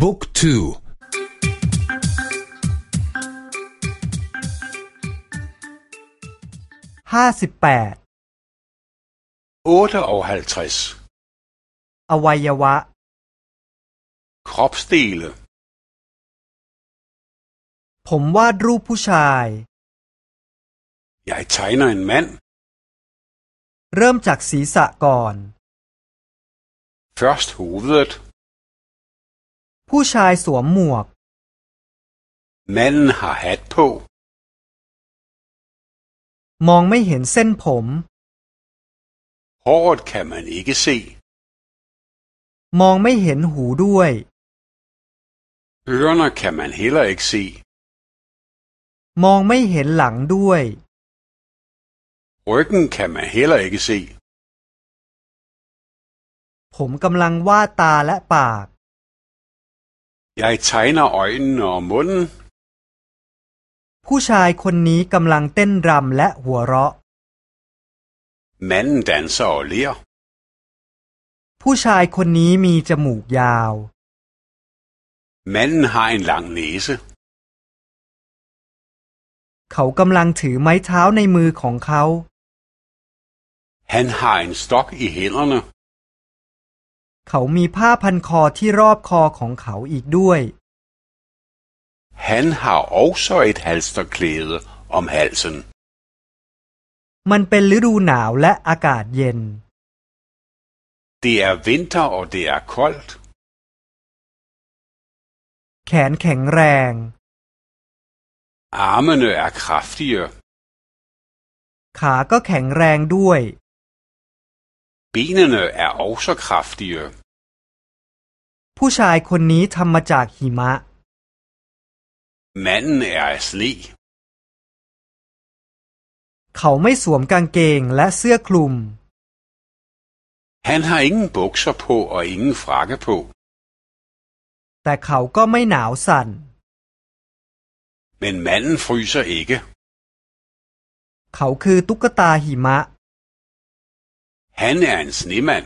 บุ๊กทูห้าสิบแปด58อวัยวะ kropsdele ผมวาดรูปผู้ชาย Jeg tegner en mand เริ่มจากศีรษะก่อน Først hovedet ผู้ชายสวมหมวก Manden har hat på มองไม่เห็นเส้นผม Håret kan man ikke se มองไม่เห็นหูด้วย Ørerne kan man heller ikke se มองไม่เห็นหลังด้วย Ryggen kan man heller ikke se ผมกำลังวาดตาและปาก Jeg tegner øjnene og munden ผู้ชายคนนี้กำลังเต้นรำและหัวเราะ Manden danser og ler ผู้ชายคนนี้มีจมูกยาว Manden har en lang næse เขากำลังถือไม้เท้าในมือของเขา Han har en stok i hænderne เขามีผ้าพันคอที่รอบคอของเขาอีกด้วย Han har også et halsterklæde om halsen มันเป็นฤดูหนาวและอากาศเย็น Det er vinter og det er koldt แขนแข็งแรง Armene er kraftige ขาก็แข็งแรงด้วย Benene er også kraftige ผู้ชายคนนี้ทำมาจากหิมะ Manden er af sne เขาไม่สวมกางเกงและเสื้อคลุม Han har ingen bukser på og ingen frakke på แต่เขาก็ไม่หนาวสั่น Men manden fryser ikke เขาคือตุ๊กตาหิมะ Han er en snemand